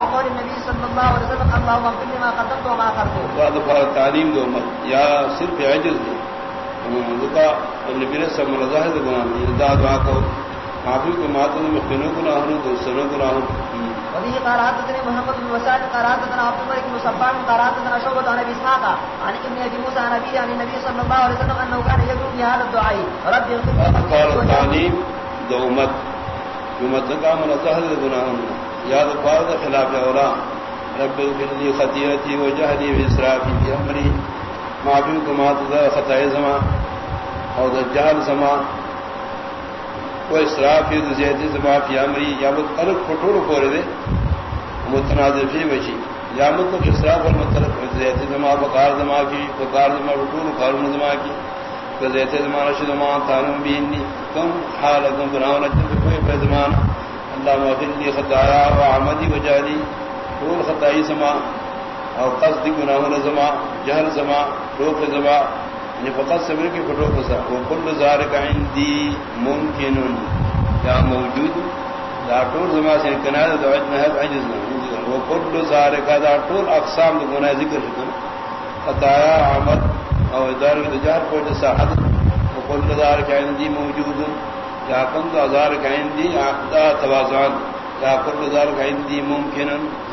قول النبي صلى الله عليه وسلم اللهم اغفر لي ما قدمت وما اخرت بعد فار تعلیم دو مت یا صرف عجز دی ذکا نبی نے سب رضا ہے گناہ نہیں دا دعا کو معافی کو ماتن مخنو کو نہ ہو تو سنو کو نہ ہو وبه قال حدثني محمد بن وسائل قال حدثنا عبد الملك بن صبان قال حدثنا شعبة عن ابي اسحاق عن ابن ابي موسى عن ابي عن النبي صلى الله عليه وسلم انه كان يدعو في هذا الدعاء. رب اغفر لي. قال تعلیم دو مت کا گناہ یاد فارد خلاف اولا رب اغفر لي خطيئتي وجهلي باسرافي في امري معافی کو مات خطائے زما اور جہل زما وہ اسراف زیادتی زما فی امری یا مت الگ پٹور کو دے متنازع فی وجی یا مطلب اسراف اور مطلب زیادتی زما بکار زما کی بکار زما پٹور قانون زما کی زیادتی زما رشد زما تعلم بینی کم حال کم بناؤ نجم کوئی زمان اللہ مغفر خطایا و عمدی و جہلی طول خطائی زما اور قصد گناہ زما، جہل زما روک زما یعنی فقط صبر کی فٹو کسا وہ کل زار کا عندی ممکن یا موجود؟ دا ٹول زما سے کنا دا وجہ ہے، عجز نہ وہ کل زار کا دا ٹول اقسام دا گناہ ذکر شکر خطایا عمد اور ادار کی دجار کو جسا حد وہ کل زار کا عندی موجود۔ یا کم دا زار کا عندی دا توازان یا کل ذلك عندي ممكن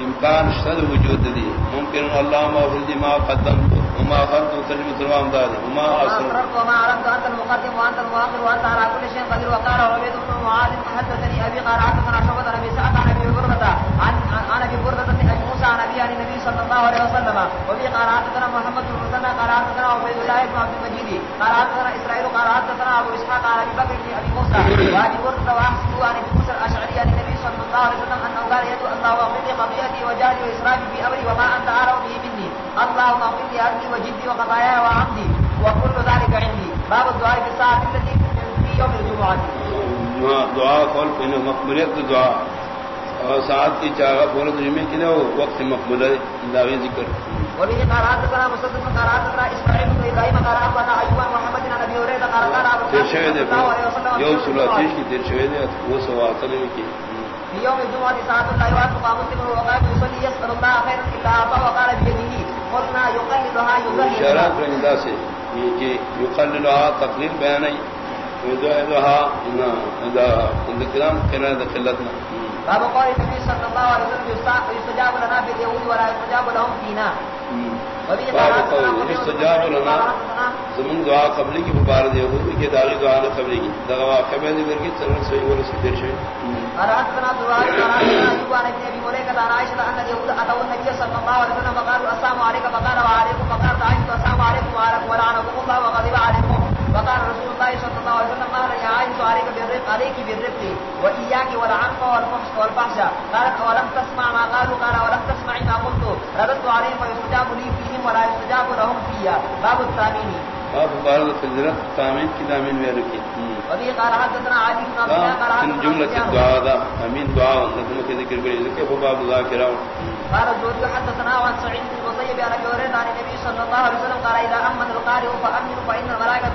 امكان شد وجود دی۔ ممکن اللہ ما فرض ما قدم وما فرض ترجمہ تمام دار وما اثر وما عرفت انت المقدم وانت المؤخر وانت على كل شيء قدير وقال عبيد بن معاذ حدثني ابي قال عن ابي سعد عن ابي بردة عن ابي موسى عن ابي عن النبي صلى الله عليه وسلم. وفي قال حدثنا محمد بن مسنى قال حدثنا عبيد الله بن عبد المجيد، قال حدثنا اسرائيل قال حدثنا ابو اسحاق عن ابي بكر بن ابي موسى وابي بردة واحسبوا عن ابي موسى الاشعري عن النبي صلى الله عليه وسلم انه قال يدعو الله اغفر لي خطيئتي وجهلي واسرافي في امري وما انت اعلم به مني. اللهم اغفر لي هدي وجدي وخطاياي وعمدي، وكل ذلك عندي. باب الدعاء في الساعه التي في يوم الجمعه دعا قول بین مقبولیت دعا اور ساتھ کی چاہا پورے جمعے کے لیے وقت مقبول ہے دعوی ذکر۔ وبه قال حدثنا مسدد قال حدثنا اسماعيل بن ابراهيم قال حدثنا ايوب محمد بن ابي هريره قال قال ابو دیر شوید ہے یو سلاتیش کی دیر ہے وہ سواتل کی۔ في يوم الجمعة ساعة لا يعرف قام مسلم يصلي يسأل الله خيرا أعطى وقال بيده قلنا یہ کہ یقللها تقلیل بیانی ويدعها اذا الكلام كان دخلتنا باب قول النبي صلى الله عليه وسلم يستجاب لنا في اليهود ولا يستجاب لهم فينا. باب قول استجاب لنا زمن دعا قبلی کی مبارد یہود کی داغی دعا نہ قبلی کی دعا قبل ذکر کی چلن سے اور اس دیر شے ارادنا دعا ارادنا ایوب عن ابن ملیکہ عن عائشہ ان اليهود اتوا النبي صلى الله عليه وسلم فقالوا السلام عليكم فقال وعليكم فقال عائشہ السلام عليكم وعليكم ولعنكم الله وغضب عليكم فقال رسول الله صلى الله عليه وسلم قال يا عائشة عليك بالرفق عليك بالرفق وإياك والعنف والفحش قالت ولم تسمع ما قالوا؟ قال ولم تسمعي ما قلت؟ رددت عليهم ويستجاب لي فيهم ولا يستجاب لهم فيا. باب الثامين باب بارد فضلت تامین کی دامین میں رکھی وبه قال حدثنا علي بن عبد الله قال ان حدثنا جملة سفيان. الدعاء دا. امین دعا نظم کے ذکر کرے ذکر ہو باب ذاکرہ قال الزهري حدثنا عن سعيد بن المسيب عن هريره عن النبي صلى الله عليه وسلم قال اذا امن القارئ فامن فان الملائكه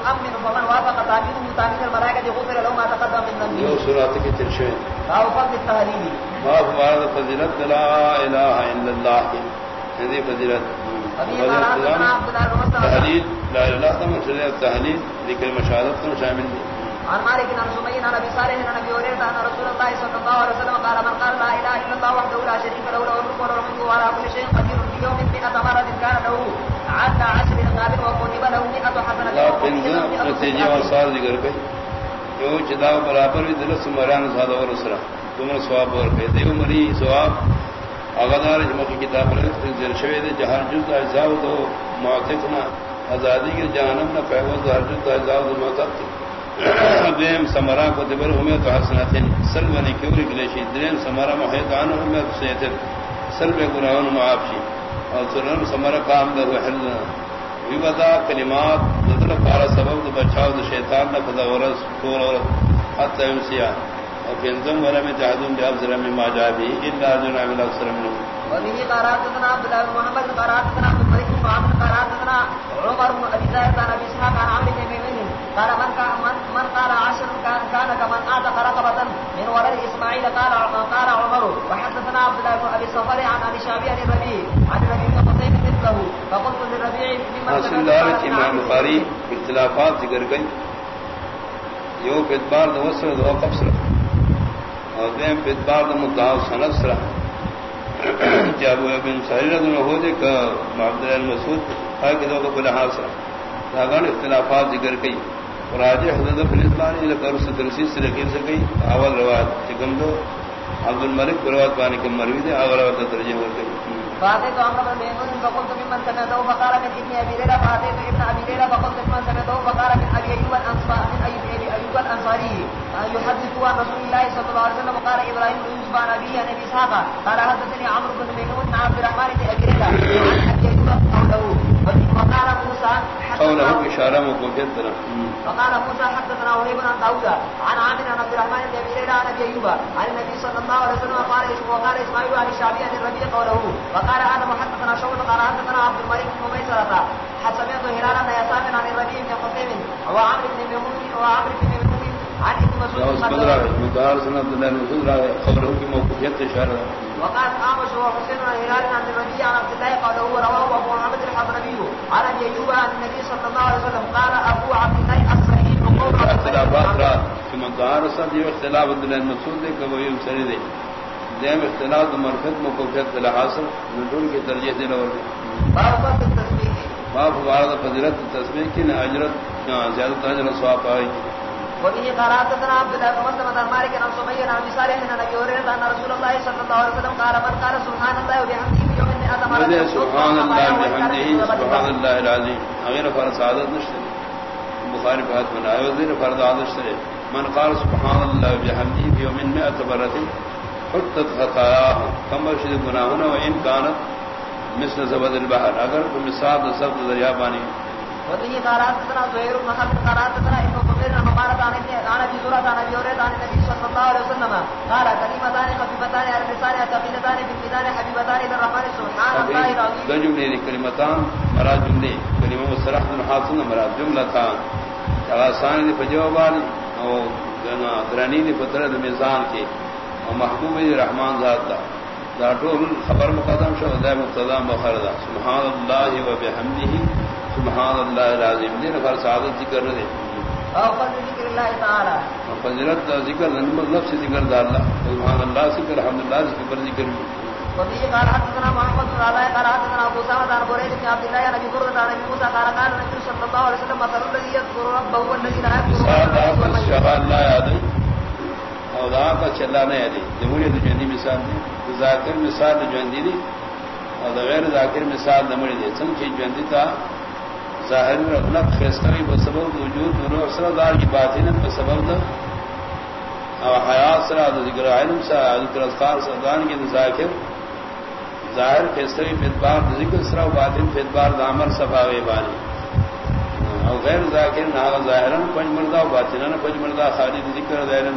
تؤمن فمن وافق تامينه تامين الملائكه غفر له ما تقدم من یو ذنبه. سورات کی ترشے باب فضل التهليل باب بارد فضلت لا الہ الا اللہ کی ہندی فضلت وبه قال حدثنا عبد الله بن مسلم تحلیل لا الہ کا مشروع تحلیل ذکر مشاہدت کو شامل ہے عن مالك عن سمي عن ابي صالح عن ابي هريره ان رسول الله صلى الله عليه وسلم قال من قال لا اله الا الله وحده لا شريك له له الملك وله الحمد وعلى كل شيء قدير في يوم 100 مره كان له عد عشر رقاب وكتب له 100 حسنه لا پنځه نتیجې او سال ذکر کړي یو چې دا برابر وي دلته سمران زاده ور سره تمہر ثواب ور کوي دیو مری ثواب اغدار کتاب پر ذکر شوی دے جہان جز اجزاء دو معتقنا آزادی کے جہنم نہ فیوز ہر جز اجزاء دو معتق دیم سمرا کو دبر ہمیں تو حسنتین سلمنی کیوری گلیشی دیم سمرا محیط عنہ ہمیں تو سیتن سلم گناہوں معاف اور سمرا کام در ویودا کلمات ددل پارا سبب د بچاو د شیطان نہ فدا ورس طول اور حتی امسیا اور بنزم ورم جادون بیاب ذرم ما جابی. الا جنا من اکثر من وبه قال حدثنا عبد الله بن محمد قال حدثنا عبد الملك بن عامر قال عمر بن ابي زاهد عن ابي اسحاق عن عمرو بن ميمون. قال من كان من, من قال عشر كان كان كمن اعتق رقبه ممن دار قال امام بخاری اختلافات ذکر گئی یو فتبار دو وسر دو قبصر اور دیم فتبار دو مدعا سند سرا جب ابن سہیرت میں ہو دے کہ عبداللہ المسعود ہے کہ دو کو بلا حاصل داغان اختلافات ذکر گئی اور آج حضرت فلسطانی لکر سے ترسیز سے لکیر سے گئی اول روایت چکم دو، عبد الملک بروات پانے کے مروی دے، اول روایت ترجیح ہو گئی فاتيت عمرو بن ميمون فقلت ممن سمعته فقال من ابن ابي ليلى فاتيت ابن ابي ليلى، فقلت ممن سمعته فقال من ابي ايوب الانصاري من ابي ايوب الانصاري يحدث عن رسول الله صلى الله عليه وسلم قال ابراهيم بن يوسف عن ابي عن ابي اسحاق قال حدثني عمرو بن ميمون عن عبد الرحمن بن ابي ليلى، عن ابي وقال موسى قوله اشارہ مقبول طرح فقال موسى حدثنا وهيب عن داود عن عامر عن عبد الرحمن بن ابي ليلى عن ابي ايوب عن النبي صلى الله عليه وسلم قال وقال اسماعيل عن الشعبي عن الربيع قوله وقال ادم حدثنا شعبة قال حدثنا عبد الملك بن ميسرة سمعت هلال بن يسار عن الربيع بن قتيم وعمر بن ميمون وعمر بن ميمون عن ابن مسعود قال مدار سن عبد الله المسعود رائے خبروں کی موقوفیت اشارہ وقال اعمش وحسين عن هلال عن الربيع عن عبد الله قال هو رواه ابو محمد الحضرمي عن ابي ايوب عن النبي صلى الله عليه وسلم قال ابو عبد الله الصحيح وقول اختلافات را مدار سن یہ اختلاف. عبد الله المسعود دے کہ وہ یہ سری دے. دیم اختلاف مرفت موقوفیت دل حاصل نزول کی ترجیح دے اور باب التسبيح باب وارد فضیلت تسبیح کی نہ اجرت زیادہ اجر ثواب ہے وبه قال حدثنا عبد الله بن مسلمة عن مالك عن عن ابي صالح عن ابي هريرة ان رسول الله صلى الله عليه وسلم قال من قال سبحان الله وبحمده في يوم مئة مرة سبحان اللہ بحمدہ سبحان اللہ العظیم غیر فرض عادت نشتے بخاری فرض عادت سے من قال سبحان اللہ بحمدہ في يوم مئة مرة حطت خطاياه. شد گناہنا و ان كانت مثل زبد البحر. اگر کو مثال سب دریا پانی وبه قال حدثنا زهير بن حرب قال حدثنا ابن عن مبارك عن عن ابي عن ابي هريرة عن النبي صلى الله عليه وسلم قال كلمتان خفيفتان ثقيلتان في الميزان حبيبتان الى الرحمن سبحان الله العظيم دو جملے دی کلمتان مراد جملے کلمہ مصرح مراد جملتان آسان دی فجوابانی او جنا درانی دی پتر دی میزان کی او محبوب دی رحمان ذات دا۔ دا ټول خبر مقدم شو دا مخر دا۔ سبحان و بحمده سبحان اللہ العظیم۔ دین پر سعادت ذکر دے۔ او فضل ذكر الله تعالى فضیلت دا ذکر لفظ ذکر دا اللہ۔ سبحان اللہ ذکر الحمدللہ ذکر ذکر۔ بھی وبه قال حدثنا محمد بن علاء قال حدثنا ابو سامة عن بريد بن عبد الله عن ابي بردة عن ابي موسى قال قال النبي صلى الله عليه وسلم مثل الذي يذكر ربه والذي لا يذكر مثال او دا کا چلا نہ دی ذاکر مثال دی جندی دی او دا غیر ذاکر مثال دمڑی دی۔ سن کی جندی تا ظاہر میں اپنا بسبب وجود روح سر دار کی باطن بسبب دا او حیات سر ذکر علم سر ذکر اذکار سر دان کی ذاکر ظاہر خیستوی فدبار دا ذکر سر و باطن فدبار دا عمر بانی او غیر ذاکر نہ ظاہرا پنج مردہ و پنج مردہ خالد ذکر ظاہرا۔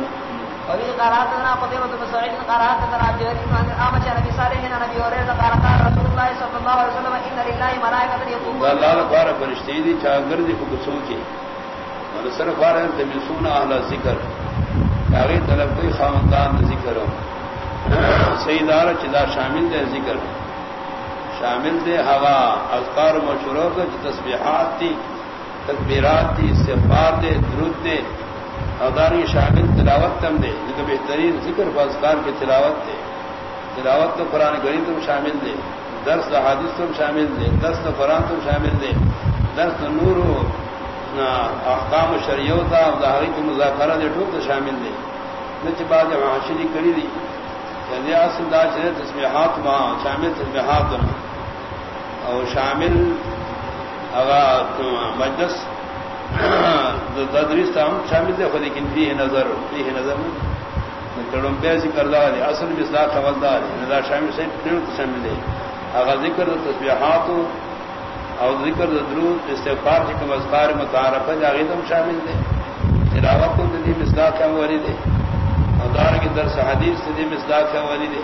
وبه قال حدثنا قتيبة بن سعيد قال حدثنا عبد الهادي بن الأعمش صالح عن هريرة قال قال رسول الله صلى الله عليه وسلم ان لله ملائكة دا يطوفون اللہ لپارا فرشتی دی چاگر دی فکسو کی۔ اور سر پارا تمیسون اہل ذکر۔ کاغی طلب کوئی خاندان ذکر ہو۔ سیدار چدا شامل دے ذکر۔ شامل دے ہوا اذکار مشوروں کا جو تسبیحات تھی تکبیرات تھی استغفار دے، درود دے۔ اداری شامل تلاوت تم دے۔ جی جو بہترین ذکر بازکار کی تلاوت دے۔ تلاوت تو قرآن کریم تم شامل دے۔ درس حادث تم شامل دے درس دا قرآن تم شامل دے درس نور احکام و شریعو تا ظاہری کی مذاکرہ دے ٹھوک شامل دے نچ بعد معاشری کری دی یعنی اصل دا چلے تسبیحات وہاں شامل تسبیحات دنا اور شامل اگر مجلس تدریس تھا ہم شامل تھے خود لیکن فی نظر فی نظر تڑم پہ ذکر دار ہے اصل مثلا خبردار شامل سے شامل ہے اگر ذکر تصبیحات اور ذکر درود استغفار کی کم متعارف ہے جاگے تم شامل دے تلاوت کو دی مثلا کا ولی دے اور دار کی درس حدیث سے دی مثلا کا ولی دے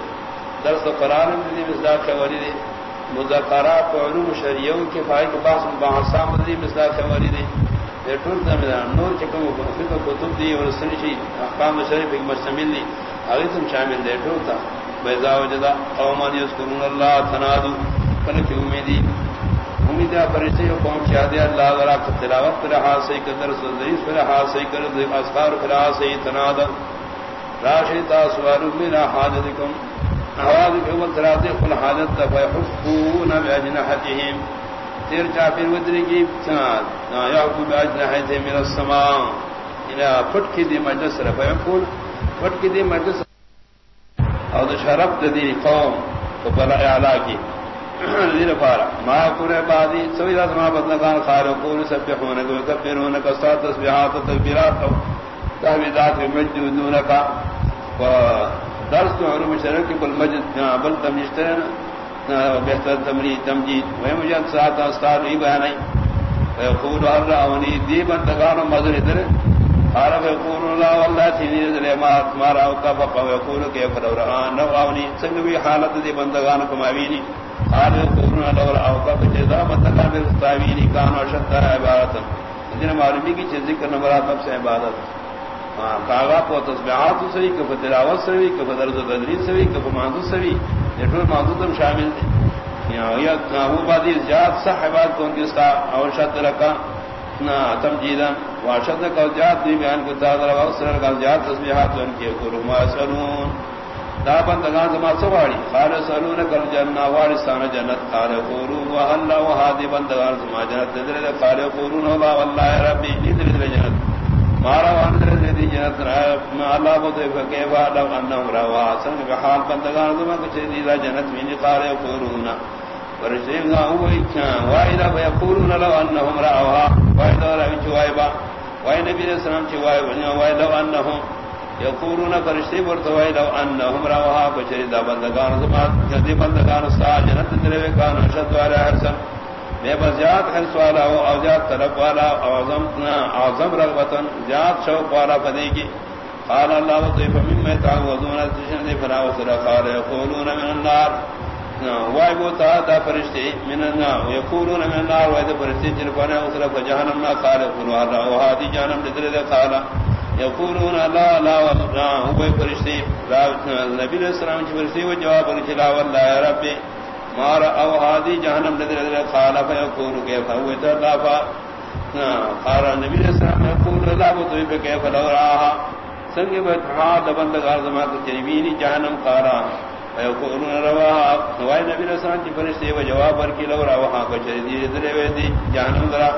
درس قرآن میں دی مثلا کا ولی دے مذاکرات و علوم شریعوں کے فائد کے پاس بحثام دی مثلا کا ولی دے یہ ٹول تھا نور چکم فقہ کتب دی اور سنشی احکام شریف ایک مشتمل دی اگے تم شامل دے ٹول بیضا وجدا قوم یذکرون اللہ تنادو کن امیدی امید ہے پرشتے کو قوم کیا دیا اللہ ورا تلاوت پر ہا سے قدر سدی پر ہا سے کر دے اسکار پر ہا سے تناد راشی تا سوار من حاجتکم آواز کے اول تراتے کل حاجت فیحفون باجنحتهم تیر چاپیر ودری کی چاند یا کو باجنحته من السماء الى فٹ کی دی مجلس رفع فیحفون کی دی مجلس او د شرف د دی قوم کو بلا اعلی کی دیر پارا ما کرے بادی سوی ذات ما بدلگان خارو کون سبحون کو کبرون کا سات تسبیحات و تکبیرات او تحویدات مجدون کا و درس تو علوم شرک کی بل مجد بل تمجترین بہتر تمری تمجید. وہ مجھے سات استاد ہی بیان ہے ويقول هل رأوني ديبا تقانوا مذر ادر قال فيقول الله والله تيني ذلك ما اتمارا وكفق ويقول كيف لو رأى نو رأوني سنوي حالة دي بندگانكم أبيني قال يقولون لو رأى وكفق جزا متقان بالستاويني كانوا شتر عبارتا جن معلومی کی چیز ذکر نمبرات اب سے عبادت. کاغا کو تصبیحات سوی، کف تلاوت سوی، کف درز بدری سوی، کف ماندو سوی. یہ ٹول ماندو تم شامل تھے وہ بادی زیاد صاحبات کو ان کی ستا اور شد رکا تمجیدن واشد کا زیاد دی بیان کو دادر واسر کا زیاد تسبیحات ان کی کو رما سنون۔ دا بند بندگان زما سواڑی قال سنون کل جنہ وارثان جنت قال قولوا وهل وهذه بندگان زما جنت۔ در قال قولوا لا والله ربي ادر در جنت۔ مارا واندر دی جنت ما اللہ کو دے کہ وا لو انہم روا۔ سن بحال بندگان زما کچھ دی جنت میں قال قولوا ورسیم نا ہوئی چاں اچھا۔ وائدہ بیقولون لو انہم رعوها وائدہ رعوی چوائبا وائی نبی علیہ السلام چوائب وائی لو انہم۔ یقولون فرشتی برتا وائی لو انہم رعوها بچری دا بندگان زمان جدی بندگان سا جنت دلوے کانو شد والا حرسن میں بس زیاد حرس والا ہو او زیاد طلب والا او عظم, رغبتن زیاد شوق والا فدی کی قال اللہ وطیف مما تعوذون تشن دی فنا وصلا قال یقولون من النار۔ وای بو تا دا فرشتے من نا یقولون من النار وای دا فرشتے جن کو نے اسرا جہنم نا قال قلوا را و ہادی جہنم دل دے قال یقولون لا لا لا. هو فرشتے نبی علیہ السلام کی فرشتے و جواب کلا والله یا رب مار او ہادی جہنم دل دے قال فیقول کیف هو تلافا قال نبی علیہ السلام یقول لا بو تو کیف لو راها سنگ بہا دبندگار زمان چریبینی جہنم قارا. فیقولون رواها. نوائی نبی رسان کی فرشتے و جواب لو بچری دی جہنم درا.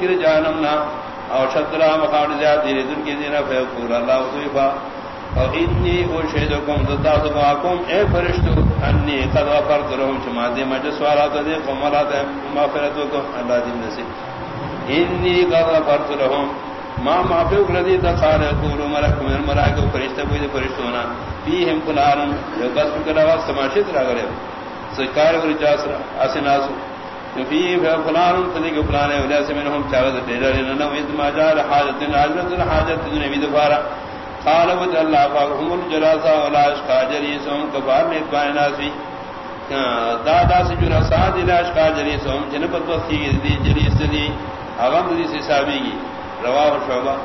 کی جہنم نا. اور شترا مقام زیاد دی دن کی دینا اللہ اور انی اے فرشتو، انی قد غفرت لهم. مجلس والا تو کو اللہ نصیب انی قد غفرت لهم. ما معفو کردی تا قال یقول ملک من ملائکہ فرشتہ کوئی فرشتونا. فیہم فلانم جو بس کلا وقت سماشت را گرے سکار ور جاسرا اسناسو فی فلانم تدی کہ فلان ہے ولا سمنهم چاوز دیدار نہ وید ما جاء حاجت حاجت حاجت نبی دوبارہ قال ود اللہ فهم الجلاسا ولا اشقا جریسهم کبار نے کائناسی دادا سے جو رساد علاج کا جریسهم جن وقتی جریس دی اغم دی سے حسابی کی رواه شعبہ.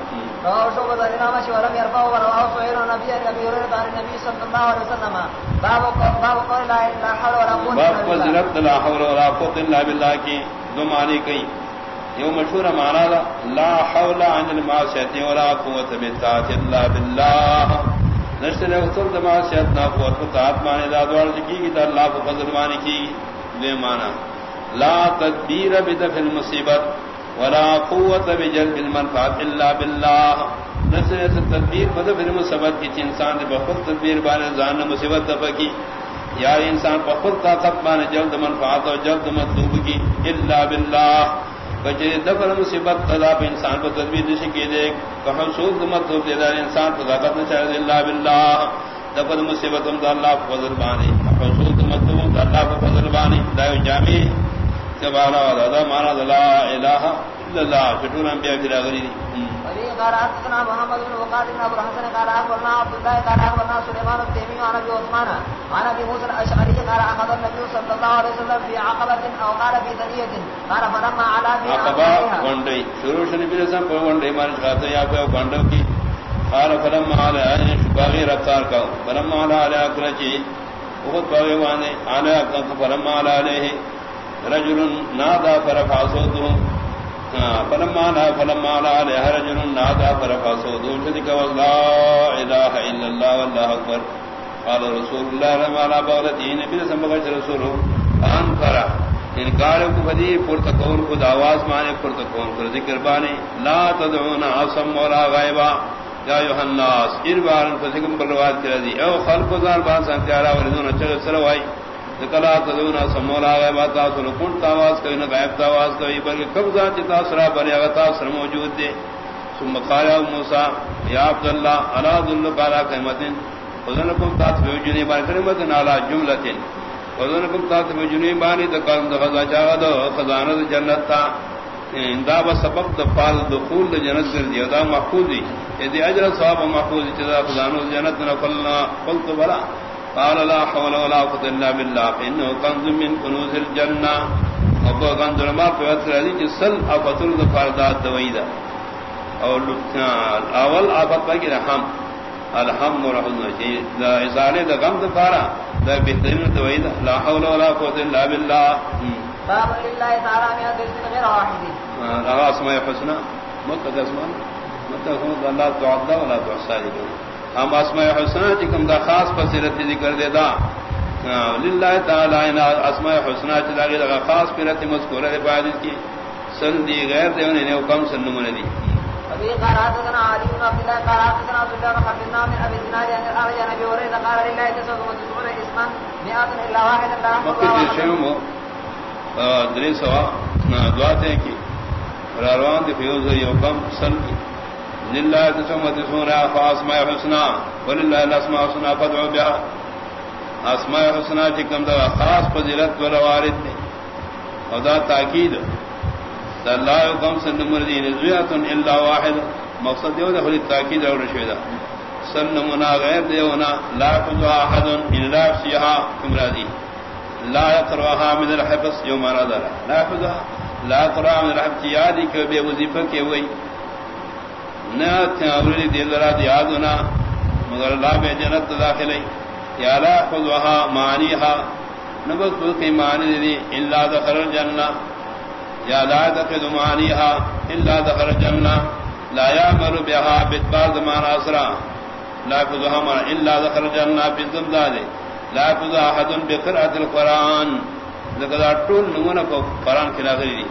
رواه شعبہ ذا شو ولم يرفع ورواه سعير النبي ابي هريره عن النبي صلى الله عليه وسلم. باب باب قول لا اله حول ولا قوه باب لا حول ولا قوه الا بالله کی دو معنی کئی یہ مشہور معنی لا حول عن المعصیت ولا قوه الا بالله۔ نشتر اصل دماسیت نا قوت طاعت معنی دا دوار کی دا اللہ کو فضل معنی کی لے معنی۔ لا تدبیر بدفع المصیبت۔ ولا قوت بجلب المنفعت الا بالله. نسل سے تدبیر بدل پھر مصیبت کی انسان نے بخود تدبیر بانے زان مصیبت دفع کی۔ یا انسان بخود طاقت بانے جلد منفعت اور جلد مطلوب کی۔ الا بالله. کجے دفع مصیبت تدا انسان کو تدبیر دش کی دے، کہ حصول مطلوب دے، دار انسان کو طاقت نہ چاہے الا بالله. دفع مصیبت ہم اللہ فضل بانے۔ حصول مطلوب اللہ کو فضل بانے۔ دایو جامع مانا لا الہ الا اللہ. انبیاء کی راغلی دی. وفي قال حدثنا محمد بن وقاد بن ابو الحسن قال اخبرنا عبد الله قال اخبرنا سليمان التيمي عن ابي عثمان عن ابي موسى الاشعري قال اخذ النبي صلى الله عليه وسلم في عقبه او قال في ثنيه قال فلما على في عقبہ گنڈئی شروع شروع بھی رسم پر گنڈئی مارج کھاتے یا پہ گنڈوں کی. قال فلما على آئین شباغی رفتار کا. فلما على باغی وانے. فلما على آلہ رجل نادا فرفع صوته فلما لا فلما لا عليه رجل نادا فرفع صوته شدك والله اله الا الله والله اكبر قال رسول الله لما لا بغلتي نبي سمغت رسوله ان فرا انکار یعنی کو بدی پرت کون کو آواز مانے پرت کون کو ذکر بانے. لا تدعون عصم ولا غائبا. یا ایھا الناس اربار فسکم بروات کر دی. او خلق زار با سان تیارا ورزون چل اچھا سروائی کلا تدونا سمولا گئے بات سن کون تاواز کوئی نہ غائب تاواز کوئی، بلکہ قبضہ چتا سرا بنے اگتا سر موجود دے۔ ثم قال موسی، یا عبد الله الا ذل قال قیمتن؟ وذنکم تات بوجنی بار کلمت علی جملۃ وذنکم تات بوجنی بانی تو کلم دغزا چاہ دو خزانہ جنت تا۔ اندا و سبب دفال دخول دا جنت کر دیا دا محفوظ دی اجر ثواب محفوظ چدا خزانہ جنت نہ قلنا قلت بلا۔ قال لا حول ولا قوه الا بالله. انه كنز من كنوز الجنه ابو كنز ما فوت رضي جسل افطر الفردات دويدا او اول افط باقي رحم الحم ورحمه شيء لا ازاله ده غم دفارا ده بهترين دويدا لا حول ولا قوه الا بالله. باب لله تعالى من ذكر غير واحد. لا اسماء الحسنى مقدس من متى هو؟ الله تعالى ولا تعالى ہم اسماء حسنہ چکم دا خاص فضیلت ذکر دے دا. للہ تعالی ان اسماء حسنہ چلا گے دا خاص فضیلت مذکور ہے بعد کی. سن دی غیر دے انہیں نے کم سن من دی. ابي قرات لنا علي بن عبد الله قرات لنا عبد الله بن عبد الله من ابي الزناد ان قال يا نبي وريد قال لله تسوق وتسوق اسما مئات الا واحد لا مقصد شيء دري سوا دعا دیں کہ روان دی فیوز یو کم سن کی. للہ تسمت سورا فاسماء حسنا وللہ الاسماء حسنا فدعو بها اسماء حسنا چکم دا خاص فضیلت و روارد دی او دا تاکید، دا اللہ حکم سن نمبر دی نزویت الا واحد۔ مقصد دیو دا خلی تاکید اور رشویدہ سن نمنا غیر دیونا لا حفظها احد الا فسیحا کمرادی لا يقرأها من الحفظ يوم اراد لا يحفظها لا يقرأها من الحفظ، یادی کہ بے وظیفہ کے ہوئی نہ تھاوری دل را یادنا مگر لا بے جنت داخل یا لا خذها معنیها نبت کی معنی دی، الا دخل الجنہ۔ یا لا دخل معنیها الا دخل الجنہ۔ لا یامر بها بتباد ما اسرا لا خذها ما الا دخل الجنہ بالذمداد لا خذ احد بقراءه القران لقد طول نمونه قران کلا غری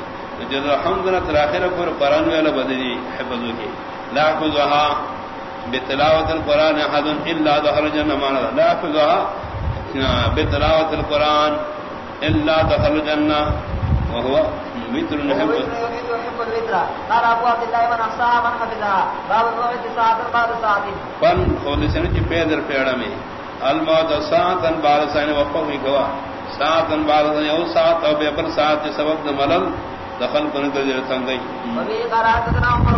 جد الحمد لله تراخر پر قران ویلا بدلی، حفظو کی۔ لا يحفظها بتلاوة القرآن أحد إلا دخل معنا لا يحفظها بتلاوة القرآن إلا دخل الجنة. وهو وتر يحب يحب الوتر. قال ابو عبد الله من احصاها من حفظها. باب الموت ساعه بعد ساعه فن خود سنت پیدر پیڑا میں الموت ساعتن بعد ساعه وقف گوا. ساعتن بعد ساعه او ساعت او بے پر ساعت سبب ملل دخل کرنے کے لیے سنگئی وفي قرات لنا عمر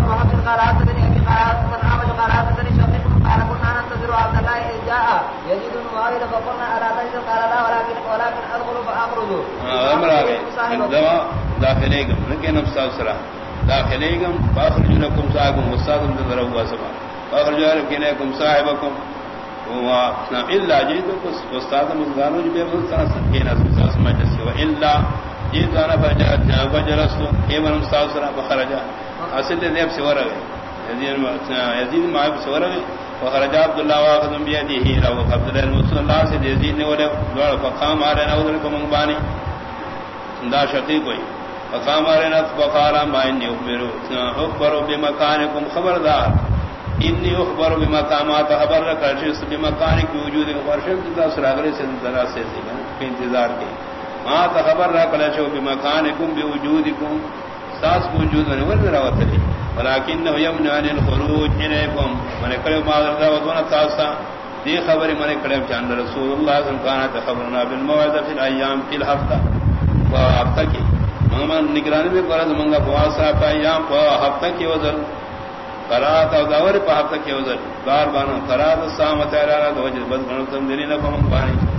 قرات لنا ابي قرات من عمل قرات لنا شقيق قال كنا ننتظر عبد الله اذ جاء يزيد معاويه فقلنا على ذلك قال لا ولكن ولكن ادخل فاخرج امر اگے داخلے گم نہ نفس اسرا داخلے گم فاخرج لكم صاحبكم استاد ذرا ہوا سبا. فاخرج لكم صاحبكم. الا جئتكم استاد مزغانو جو بے مستان سکینہ سمجھ سے الا جیتانا فجلستو ایمان مستاثرہ بخرجا اصل دیب سورا گئے یزید معاف سورا گئے وخرجا عبداللہ واخذن بیدی ہی رو عبداللہ المسل اللہ سے یزید نے ولے دوڑ فقام آرین اودر کو منگبانی دا شقیق ہوئی فقام آرین فقالا ما انی اخبرو. اخبرو بمکانکم خبردار. انی اخبرو بمقامات. خبر رکھا شخص بمکانک وجود خبر شخص دا سراغلی سے درہ سے انتظار کی ما خبر را کلا بمکانکم، بوجودکم. ساس وجود نے ور راوت لی ولکن یمنع عن الخروج الیکم. من کلم ما ذا ودون تاسا. دی خبر من کلم چان رسول اللہ صلی اللہ علیہ وسلم خبرنا بالموعظه فی الايام فی الهفته وهفته کی. من نگرانی میں قرض منگا بواسا پا ایام پا ہفتہ کی وزن قرات او داور پا حفظ کی وزر دار بانا قرات السامت اعلانا دو جز بد گنو تم دلی نفهم پانی